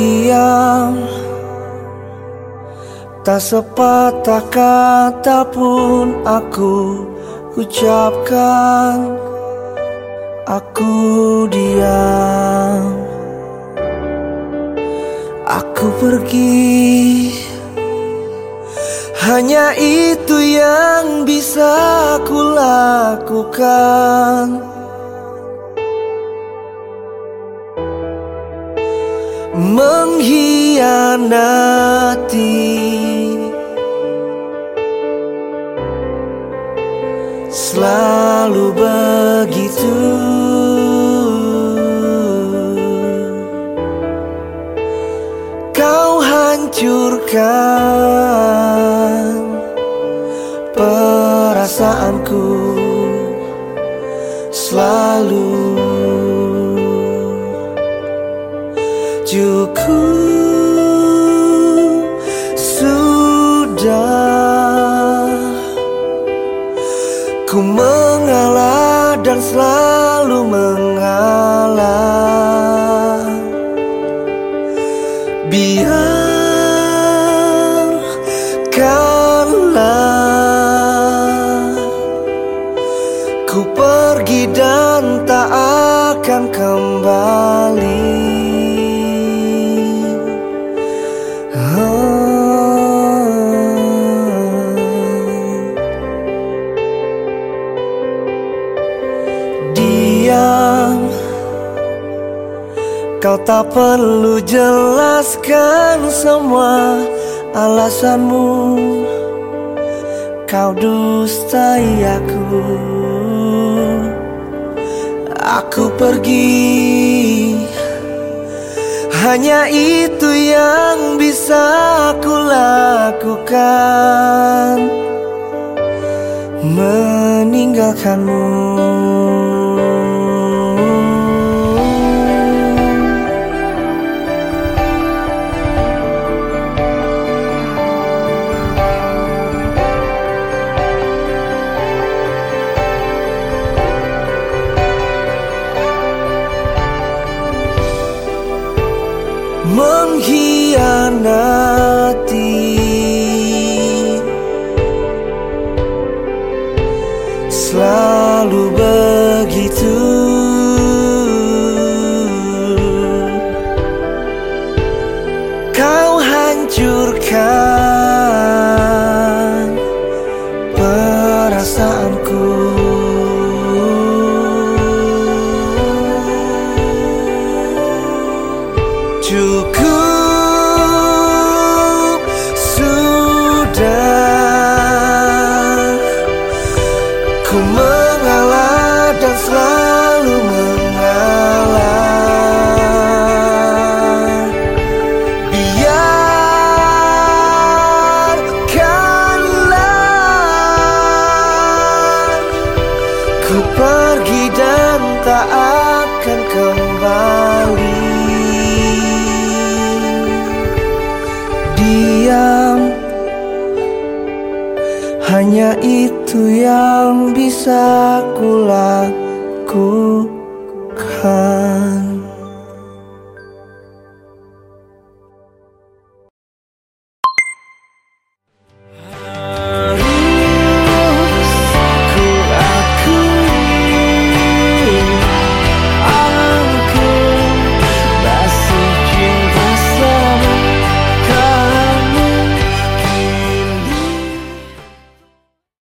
diam. Tak sepatah kata pun aku ucapkan Aku diam. Aku pergi. Hanya itu yang bisa aku lakukan Mengkhianati. Selalu begitu. Kau hancurkan Perasaanku. Selalu Cukup Sudah Ku mengalah dan selalu mengalah. Biarkanlah Ku pergi dan Kau tak perlu jelaskan semua alasanmu. Kau dustai aku. Aku pergi. Hanya itu yang bisa aku lakukan. Meninggalkanmu mengkhianati. Selalu begitu. Kau hancurkan perasaanku Hanya itu yang bisa kulakukan.